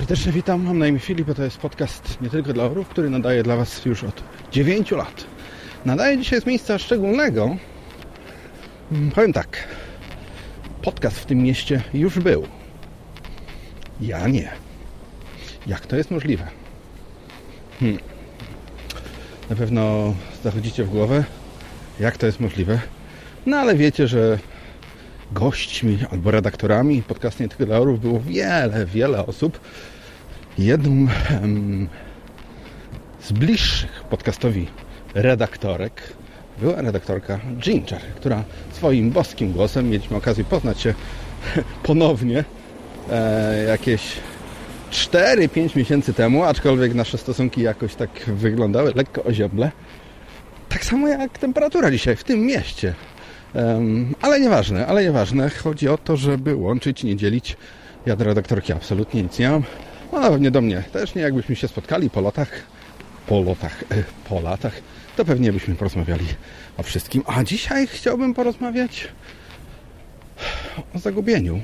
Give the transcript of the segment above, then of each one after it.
serdecznie witam. Mam na imię Filip, to jest podcast nie tylko dla orów, który nadaje dla Was już od 9 lat. Nadaje dzisiaj z miejsca szczególnego. Mm, Powiem tak. Podcast w tym mieście już był. Ja nie. Jak to jest możliwe? Hmm. Na pewno zachodzicie w głowę, jak to jest możliwe. No ale wiecie, że gośćmi albo redaktorami podcastu nie tylko dla orów było wiele, wiele osób. Jedną z bliższych podcastowi redaktorek była redaktorka Ginger, która swoim boskim głosem mieliśmy okazję poznać się ponownie e, jakieś 4-5 miesięcy temu, aczkolwiek nasze stosunki jakoś tak wyglądały lekko ozioble. Tak samo jak temperatura dzisiaj w tym mieście. Um, ale nieważne, ale nieważne. Chodzi o to, żeby łączyć, nie dzielić. Ja do redaktorki absolutnie nic nie mam. Ona pewnie do mnie też nie. Jakbyśmy się spotkali po latach, po latach, e, po latach, to pewnie byśmy porozmawiali o wszystkim. A dzisiaj chciałbym porozmawiać o zagubieniu.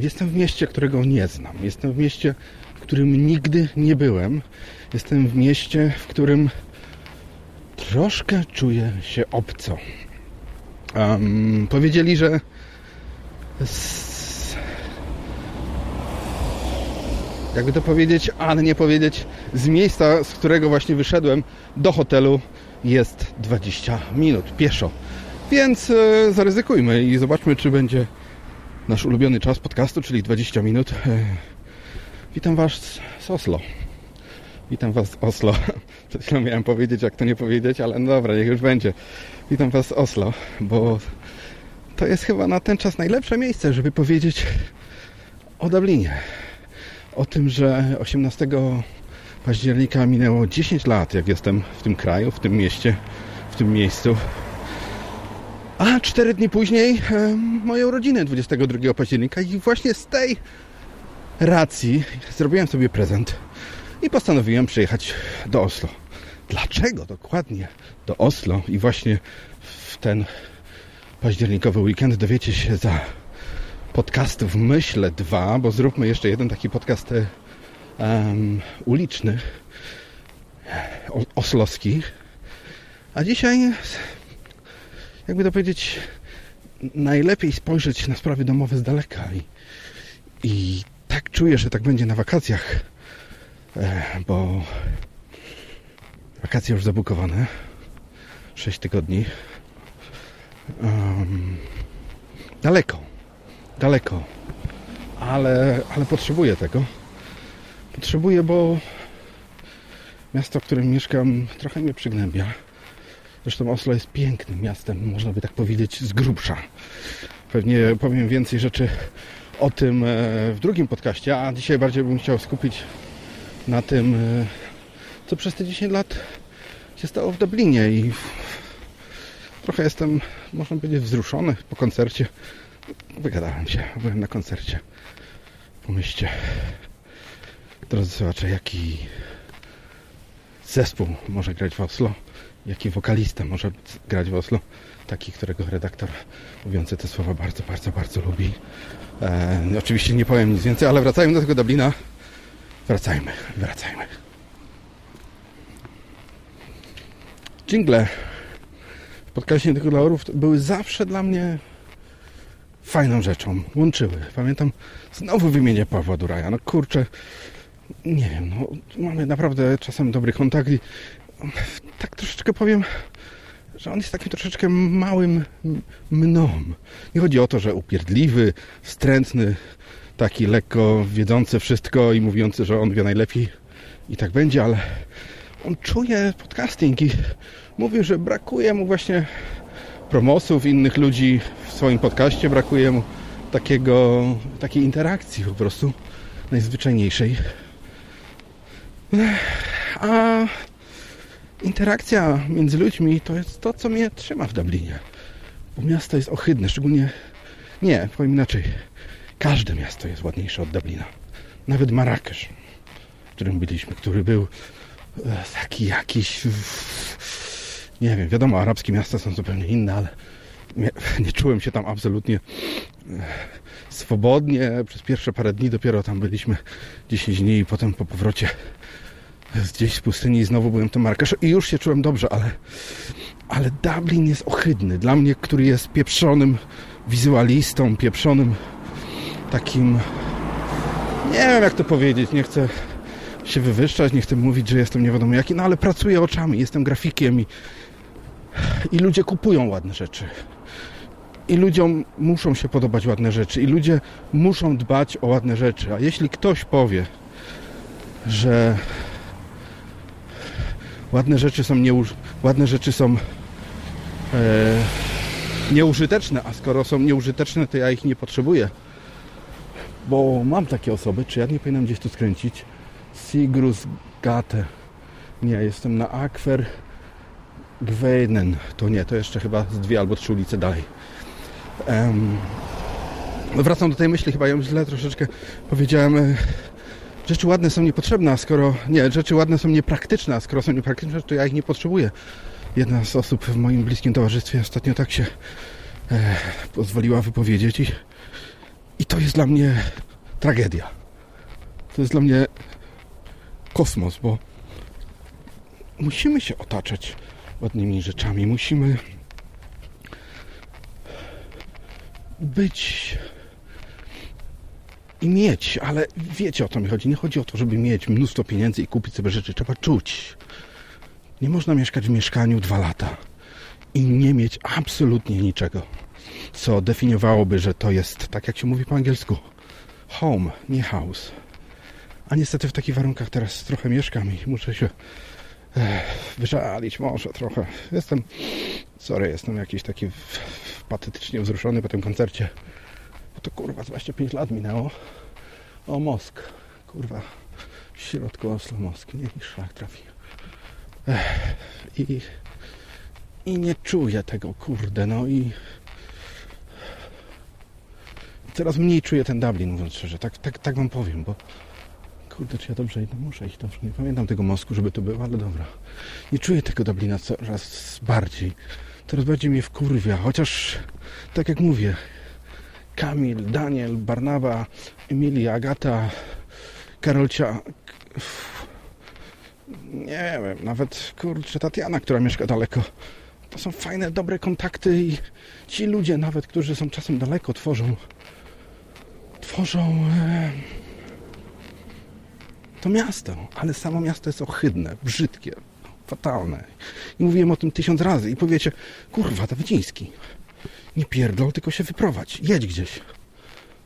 Jestem w mieście, którego nie znam. Jestem w mieście, w którym nigdy nie byłem. Jestem w mieście, w którym troszkę czuję się obco. Um, powiedzieli, że jakby to powiedzieć, ale nie powiedzieć, z miejsca, z którego właśnie wyszedłem do hotelu jest 20 minut pieszo. Więc e, zaryzykujmy i zobaczmy, czy będzie nasz ulubiony czas podcastu, czyli 20 minut. E, witam Was z Oslo. Witam Was z Oslo. Przed chwilą miałem powiedzieć, jak to nie powiedzieć, ale no dobra, niech już będzie. Witam Was z Oslo, bo to jest chyba na ten czas najlepsze miejsce, żeby powiedzieć o Dublinie. O tym, że 18 października minęło 10 lat, jak jestem w tym kraju, w tym mieście, w tym miejscu. A 4 dni później e, moje urodziny 22 października i właśnie z tej racji zrobiłem sobie prezent i postanowiłem przyjechać do Oslo. Dlaczego dokładnie do Oslo i właśnie w ten październikowy weekend dowiecie się za podcastów Myślę dwa, bo zróbmy jeszcze jeden taki podcast um, uliczny, oslowski. A dzisiaj, jakby to powiedzieć, najlepiej spojrzeć na sprawy domowe z daleka i, i tak czuję, że tak będzie na wakacjach bo wakacje już zabukowane 6 tygodni um, daleko daleko. Ale, ale potrzebuję tego. Potrzebuję, bo miasto, w którym mieszkam trochę mnie przygnębia. Zresztą Oslo jest pięknym miastem można by tak powiedzieć z grubsza. Pewnie powiem więcej rzeczy o tym e, w drugim podcaście a dzisiaj bardziej bym chciał skupić na tym, e, co przez te 10 lat się stało w Dublinie i trochę jestem, można powiedzieć, wzruszony po koncercie. Wygadałem się, byłem na koncercie po mieście. Drodzy słuchacze, jaki zespół może grać w Oslo, jaki wokalista może grać w Oslo, taki, którego redaktor mówiący te słowa bardzo, bardzo, bardzo lubi. E, oczywiście nie powiem nic więcej, ale wracajmy do tego Dublina. Wracajmy, wracajmy. Jingle w podcaście tylko dla orów były zawsze dla mnie fajną rzeczą. Łączyły. Pamiętam, znowu wymienię Pawła Duraja. No kurczę, nie wiem, no, mamy naprawdę czasem dobry kontakt i tak troszeczkę powiem, że on jest takim troszeczkę małym mną. Nie chodzi o to, że upierdliwy, wstrętny, taki lekko wiedzący wszystko i mówiący, że on wie najlepiej i tak będzie, ale on czuje podcasting i mówił, że brakuje mu właśnie promosów, innych ludzi w swoim podcaście, brakuje mu takiego, takiej interakcji po prostu najzwyczajniejszej. A interakcja między ludźmi to jest to, co mnie trzyma w Dublinie. Bo miasto jest ohydne, szczególnie... Nie, powiem inaczej. Każde miasto jest ładniejsze od Dublina. Nawet Marrakesz, w którym byliśmy, który był e, taki jakiś... Nie wiem, wiadomo, arabskie miasta są zupełnie inne, ale nie, nie czułem się tam absolutnie e, swobodnie. Przez pierwsze parę dni dopiero tam byliśmy 10 dni i potem po powrocie gdzieś z pustyni i znowu byłem w tym i już się czułem dobrze, ale, ale Dublin jest ohydny. Dla mnie, który jest pieprzonym wizualistą, pieprzonym takim nie wiem jak to powiedzieć, nie chcę się wywyższać, nie chcę mówić, że jestem nie wiadomo jaki, no ale pracuję oczami, jestem grafikiem i, i ludzie kupują ładne rzeczy. I ludziom muszą się podobać ładne rzeczy, i ludzie muszą dbać o ładne rzeczy. A jeśli ktoś powie, że ładne rzeczy są, nieuż... ładne rzeczy są e... nieużyteczne, a skoro są nieużyteczne, to ja ich nie potrzebuję. Bo mam takie osoby, czy ja nie powinienem gdzieś tu skręcić? Sigrus Gate. Nie, jestem na Akwer Gweinen. To nie, to jeszcze chyba z dwie albo trzy ulice dalej. Um, wracam do tej myśli, chyba ją źle troszeczkę powiedziałem. E, rzeczy ładne są niepotrzebne, a skoro... Nie, rzeczy ładne są niepraktyczne, a skoro są niepraktyczne, to ja ich nie potrzebuję. Jedna z osób w moim bliskim towarzystwie ostatnio tak się e, pozwoliła wypowiedzieć i, i to jest dla mnie tragedia. To jest dla mnie kosmos, bo musimy się otaczać ładnymi rzeczami. Musimy być i mieć, ale wiecie o to mi chodzi. Nie chodzi o to, żeby mieć mnóstwo pieniędzy i kupić sobie rzeczy. Trzeba czuć. Nie można mieszkać w mieszkaniu dwa lata i nie mieć absolutnie niczego, co definiowałoby, że to jest, tak jak się mówi po angielsku, home, nie house. A niestety w takich warunkach teraz trochę mieszkam i muszę się wyżalić może trochę. Jestem, sorry, jestem jakiś taki patetycznie wzruszony po tym koncercie. Bo to kurwa 25 lat minęło. O Mosk, kurwa, w środku Oslo Mosk, nie niż szlak trafi. I, I nie czuję tego, kurde, no i coraz mniej czuję ten Dublin, mówiąc szczerze, tak, tak, tak wam powiem, bo Kurde, czy ja dobrze idę? Muszę iść dobrze. Nie pamiętam tego mosku, żeby to było, ale dobra. Nie czuję tego Dublina coraz bardziej. Coraz bardziej mnie wkurwia. Chociaż, tak jak mówię, Kamil, Daniel, Barnawa, Emilia, Agata, Karolcia... Nie wiem, nawet, kurczę, Tatiana, która mieszka daleko. To są fajne, dobre kontakty i ci ludzie nawet, którzy są czasem daleko, tworzą... Tworzą... to miasto, ale samo miasto jest ohydne, brzydkie, fatalne. I mówiłem o tym tysiąc razy i powiecie, kurwa, Dawidziński, nie pierdol, tylko się wyprowadź, jedź gdzieś.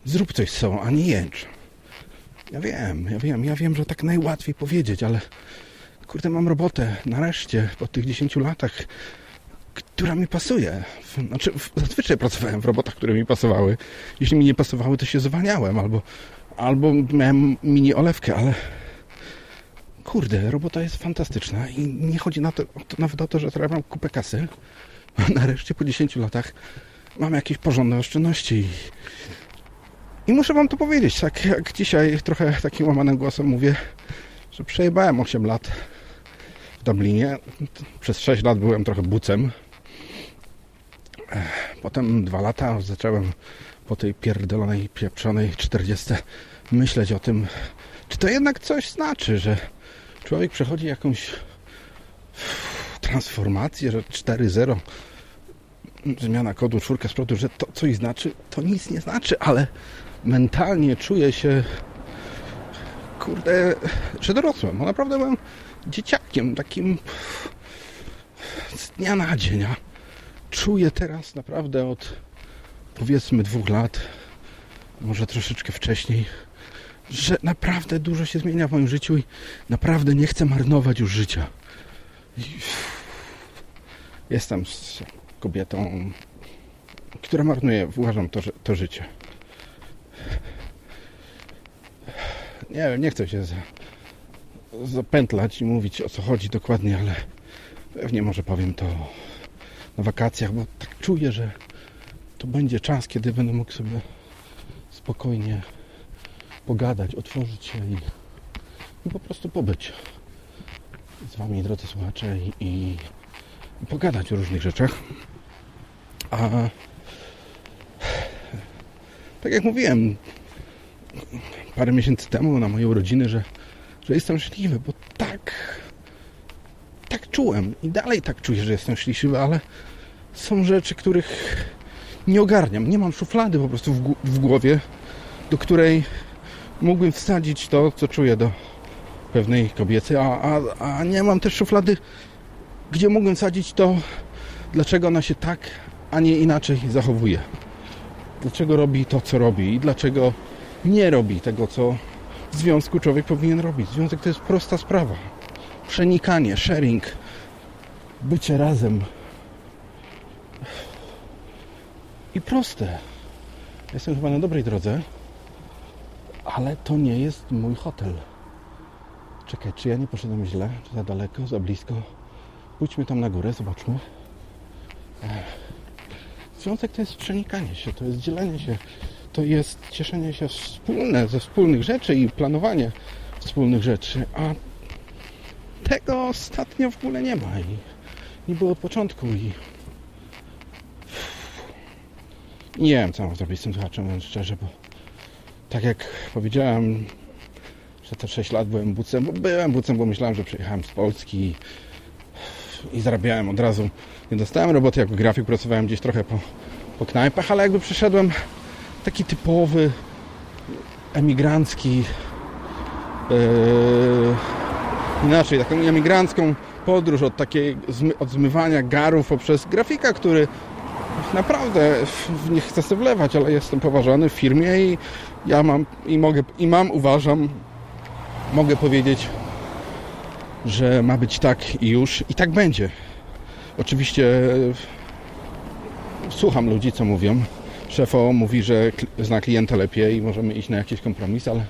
Zrób coś z sobą, a nie jęcz. Ja wiem, ja wiem, ja wiem, że tak najłatwiej powiedzieć, ale kurde, mam robotę, nareszcie, po tych 10 latach, która mi pasuje. Znaczy, zazwyczaj pracowałem w robotach, które mi pasowały. Jeśli mi nie pasowały, to się zwalniałem, albo, albo miałem mini olewkę, ale kurde, robota jest fantastyczna i nie chodzi na to, nawet o to, że zarabiam kupę kasy. Nareszcie po 10 latach mam jakieś porządne oszczędności. I muszę wam to powiedzieć, tak jak dzisiaj trochę takim łamanym głosem mówię, że przejebałem 8 lat w Dublinie. Przez 6 lat byłem trochę bucem. Potem 2 lata zacząłem po tej pierdolonej, pieprzonej 40 myśleć o tym, czy to jednak coś znaczy, że człowiek przechodzi jakąś transformację, że 4.0 zmiana kodu, czwórka z przodu, że to coś znaczy, to nic nie znaczy, ale mentalnie czuję się kurde, że dorosłem. Bo naprawdę byłem dzieciakiem, takim z dnia na dzień. A czuję teraz naprawdę od powiedzmy dwóch lat, może troszeczkę wcześniej, że naprawdę dużo się zmienia w moim życiu i naprawdę nie chcę marnować już życia. Jestem kobietą, która marnuje, uważam, to, to życie. Nie wiem, nie chcę się zapętlać i mówić o co chodzi dokładnie, ale pewnie może powiem to na wakacjach, bo tak czuję, że to będzie czas, kiedy będę mógł sobie spokojnie pogadać, otworzyć się i, i po prostu pobyć z Wami, drodzy słuchacze, i, i, pogadać o różnych rzeczach. A tak jak mówiłem parę miesięcy temu na moje urodziny, że, że jestem szczęśliwy, bo tak tak czułem i dalej tak czuję, że jestem szczęśliwy, ale są rzeczy, których nie ogarniam. Nie mam szuflady po prostu w, w głowie, do której mógłbym wsadzić to, co czuję do pewnej kobiety, a, a, a nie mam też szuflady, gdzie mógłbym wsadzić to, dlaczego ona się tak, a nie inaczej zachowuje. Dlaczego robi to, co robi i dlaczego nie robi tego, co w związku człowiek powinien robić. Związek to jest prosta sprawa. Przenikanie, sharing, bycie razem. I proste. Jestem chyba na dobrej drodze, ale to nie jest mój hotel. Czekaj, czy ja nie poszedłem źle? Czy za daleko, za blisko? Pójdźmy tam na górę, zobaczmy. Związek to jest przenikanie się, to jest dzielenie się, to jest cieszenie się wspólne ze wspólnych rzeczy i planowanie wspólnych rzeczy, a tego ostatnio w ogóle nie ma i nie było początku i nie wiem, co mam zrobić z tym słuchaczem, szczerze, bo tak jak powiedziałem, że te 6 lat byłem bucem, bo byłem bucem, bo myślałem, że przyjechałem z Polski i, zarabiałem od razu. Nie dostałem roboty jako grafik, pracowałem gdzieś trochę po, po knajpach, ale jakby przeszedłem taki typowy emigrancki yy, inaczej, taką emigrancką podróż od takiej od zmywania garów poprzez grafika, który naprawdę nie chcę sobie wlewać, ale jestem poważany w firmie i ja mam i mogę i mam, uważam, mogę powiedzieć, że ma być tak i już i tak będzie. Oczywiście słucham ludzi, co mówią. Szefo mówi, że zna klienta lepiej i możemy iść na jakiś kompromis, ale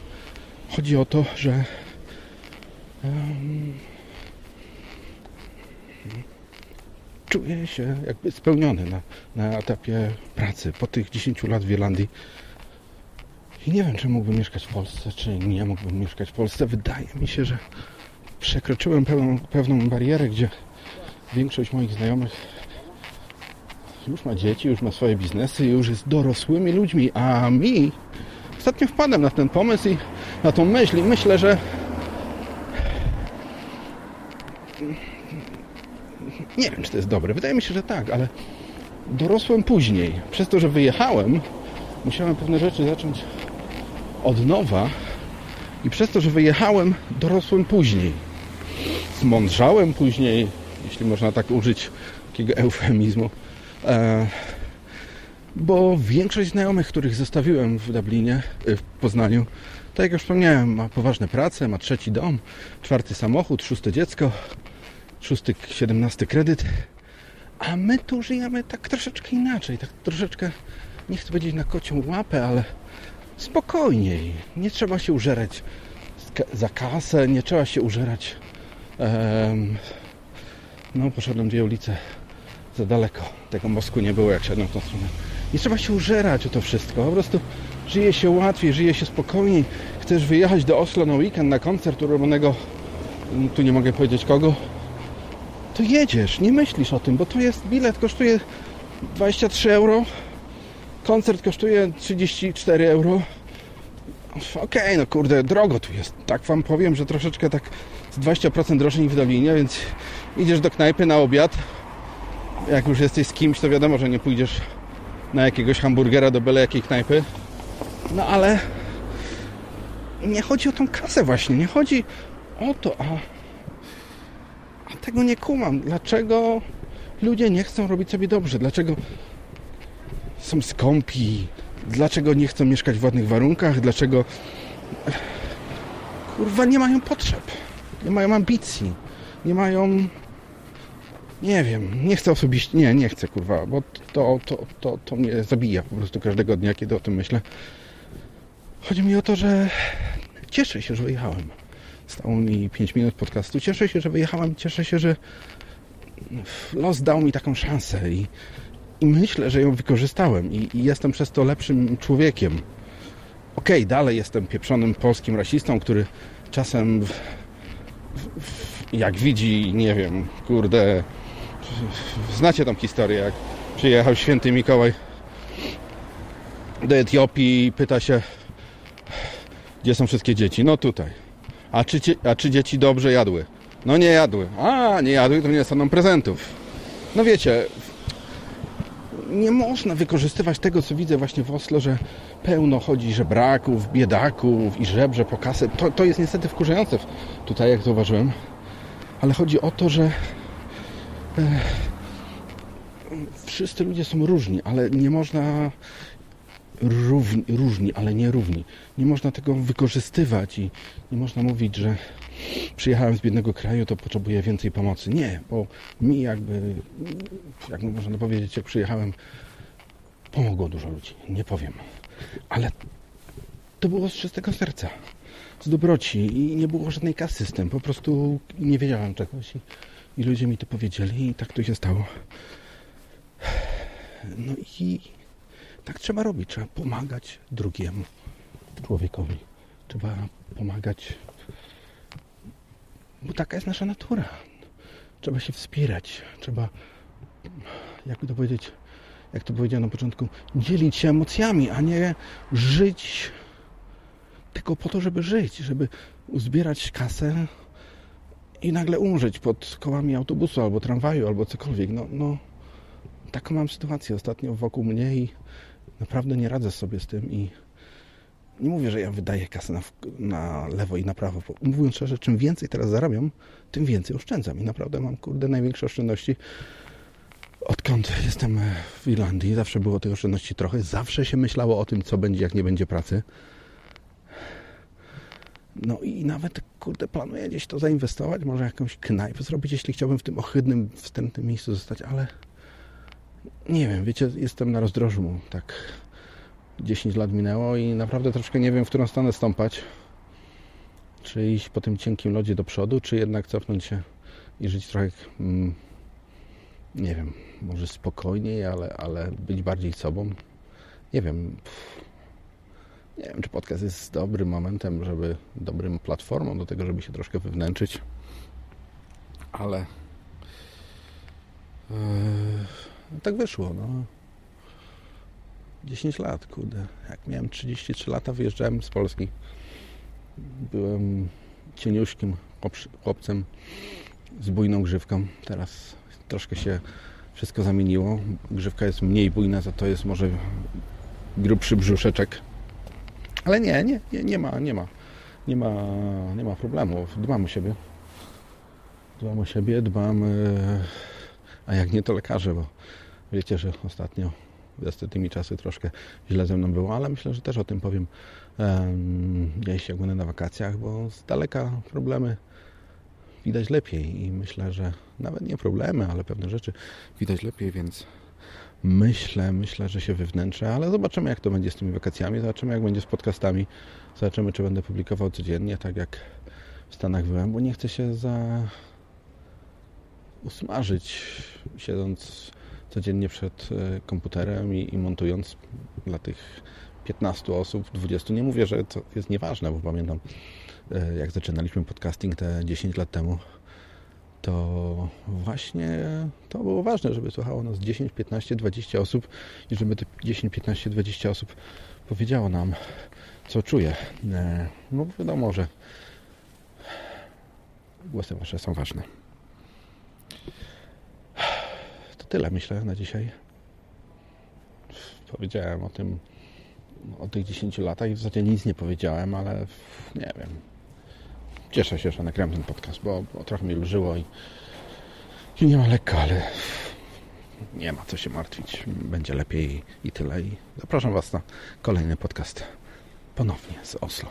chodzi o to, że um, czuję się jakby spełniony na, na etapie pracy po tych 10 lat w Irlandii. I nie wiem, czy mógłbym mieszkać w Polsce, czy nie mógłbym mieszkać w Polsce. Wydaje mi się, że przekroczyłem pewną, pewną barierę, gdzie większość moich znajomych już ma dzieci, już ma swoje biznesy, już jest dorosłymi ludźmi, a mi ostatnio wpadłem na ten pomysł i na tą myśl i myślę, że nie wiem, czy to jest dobre. Wydaje mi się, że tak, ale dorosłem później. Przez to, że wyjechałem, musiałem pewne rzeczy zacząć od nowa i przez to, że wyjechałem, dorosłem później. Zmądrzałem później, jeśli można tak użyć takiego eufemizmu. E, bo większość znajomych, których zostawiłem w Dublinie, e, w Poznaniu, tak jak już wspomniałem, ma poważne prace, ma trzeci dom, czwarty samochód, szóste dziecko, szósty, siedemnasty kredyt. A my tu żyjemy tak troszeczkę inaczej, tak troszeczkę, nie chcę powiedzieć na kocią łapę, ale spokojniej. Nie trzeba się użerać za kasę, nie trzeba się użerać. Um, no, poszedłem dwie ulice za daleko. Tego mosku nie było, jak szedłem w tą stronę. Nie trzeba się użerać o to wszystko. Po prostu żyje się łatwiej, żyje się spokojniej. Chcesz wyjechać do Oslo na weekend na koncert ulubionego, tu nie mogę powiedzieć kogo, to jedziesz, nie myślisz o tym, bo to jest bilet, kosztuje 23 euro, koncert kosztuje 34 euro. Okej, okay, no kurde, drogo tu jest. Tak wam powiem, że troszeczkę tak z 20% drożej niż w Dublinie, więc idziesz do knajpy na obiad. Jak już jesteś z kimś, to wiadomo, że nie pójdziesz na jakiegoś hamburgera do byle jakiej knajpy. No ale nie chodzi o tą kasę właśnie, nie chodzi o to, a tego nie kumam. Dlaczego ludzie nie chcą robić sobie dobrze? Dlaczego są skąpi? Dlaczego nie chcą mieszkać w ładnych warunkach? Dlaczego kurwa nie mają potrzeb? Nie mają ambicji? Nie mają nie wiem, nie chcę osobiście, nie, nie chcę kurwa, bo to, to, to, to mnie zabija po prostu każdego dnia, kiedy o tym myślę. Chodzi mi o to, że cieszę się, że wyjechałem. Stało mi 5 minut podcastu. Cieszę się, że wyjechałem. Cieszę się, że los dał mi taką szansę i, i myślę, że ją wykorzystałem i, i jestem przez to lepszym człowiekiem. Okej, okay, dalej jestem pieprzonym polskim rasistą, który czasem w, w, jak widzi, nie wiem, kurde, znacie tą historię, jak Przyjechał święty Mikołaj do Etiopii i pyta się, gdzie są wszystkie dzieci? No tutaj. A czy, a czy dzieci dobrze jadły? No nie jadły. A, nie jadły, to nie dostaną prezentów. No wiecie, nie można wykorzystywać tego, co widzę właśnie w Oslo, że pełno chodzi żebraków, biedaków i żebrze po kasę. To, to jest niestety wkurzające tutaj, jak zauważyłem. Ale chodzi o to, że e, wszyscy ludzie są różni, ale nie można równi, różni, ale nie równi. Nie można tego wykorzystywać i nie można mówić, że przyjechałem z biednego kraju, to potrzebuję więcej pomocy. Nie, bo mi jakby, jakby można powiedzieć, jak przyjechałem, pomogło dużo ludzi. Nie powiem. Ale to było z czystego serca. Z dobroci i nie było żadnej kasy z tym. Po prostu nie wiedziałem czegoś i, i ludzie mi to powiedzieli i tak to się stało. No i tak trzeba robić. Trzeba pomagać drugiemu człowiekowi. Trzeba pomagać, bo taka jest nasza natura. Trzeba się wspierać. Trzeba, jakby to powiedzieć, jak to powiedziałem na początku, dzielić się emocjami, a nie żyć tylko po to, żeby żyć, żeby uzbierać kasę i nagle umrzeć pod kołami autobusu albo tramwaju, albo cokolwiek. No, no taką mam sytuację ostatnio wokół mnie i naprawdę nie radzę sobie z tym i nie mówię, że ja wydaję kasę na, na lewo i na prawo. Mówiąc szczerze, czym więcej teraz zarabiam, tym więcej oszczędzam i naprawdę mam, kurde, największe oszczędności odkąd jestem w Irlandii. Zawsze było tych oszczędności trochę. Zawsze się myślało o tym, co będzie, jak nie będzie pracy. No i nawet, kurde, planuję gdzieś to zainwestować, może jakąś knajpę zrobić, jeśli chciałbym w tym ohydnym, wstępnym miejscu zostać, ale nie wiem, wiecie, jestem na rozdrożu, tak 10 lat minęło i naprawdę troszkę nie wiem, w którą stronę stąpać. Czy iść po tym cienkim lodzie do przodu, czy jednak cofnąć się i żyć trochę, mm, nie wiem, może spokojniej, ale, ale być bardziej sobą. Nie wiem. Nie wiem, czy podcast jest dobrym momentem, żeby dobrym platformą do tego, żeby się troszkę wywnęczyć. Ale yy, tak wyszło, no. 10 lat, kurde. Jak miałem 33 lata, wyjeżdżałem z Polski. Byłem cieniuśkim chłopcem z bujną grzywką. Teraz troszkę się wszystko zamieniło. Grzywka jest mniej bujna, za to jest może grubszy brzuszeczek. Ale nie, nie, nie, nie ma, nie ma. Nie ma, nie ma problemu. Dbam o siebie. Dbam o siebie, dbam... E, a jak nie, to lekarze, bo wiecie, że ostatnio tymi czasy troszkę źle ze mną było, ale myślę, że też o tym powiem jeśli jak będę na wakacjach, bo z daleka problemy widać lepiej i myślę, że nawet nie problemy, ale pewne rzeczy widać lepiej, więc myślę, myślę, że się wywnętrzę, ale zobaczymy jak to będzie z tymi wakacjami, zobaczymy jak będzie z podcastami, zobaczymy czy będę publikował codziennie, tak jak w Stanach byłem, bo nie chcę się za usmażyć siedząc codziennie przed e, komputerem i, i montując dla tych 15 osób, 20. Nie mówię, że to jest nieważne, bo pamiętam, e, jak zaczynaliśmy podcasting te 10 lat temu, to właśnie to było ważne, żeby słuchało nas 10, 15, 20 osób i żeby te 10, 15, 20 osób powiedziało nam, co czuje. E, no wiadomo, że głosy wasze są ważne tyle, myślę, na dzisiaj. Powiedziałem o tym, o tych 10 latach i w zasadzie nic nie powiedziałem, ale nie wiem. Cieszę się, że nagrałem ten podcast, bo, bo trochę mi lżyło i, i nie ma lekko, ale nie ma co się martwić. Będzie lepiej i tyle. I zapraszam Was na kolejny podcast ponownie z Oslo.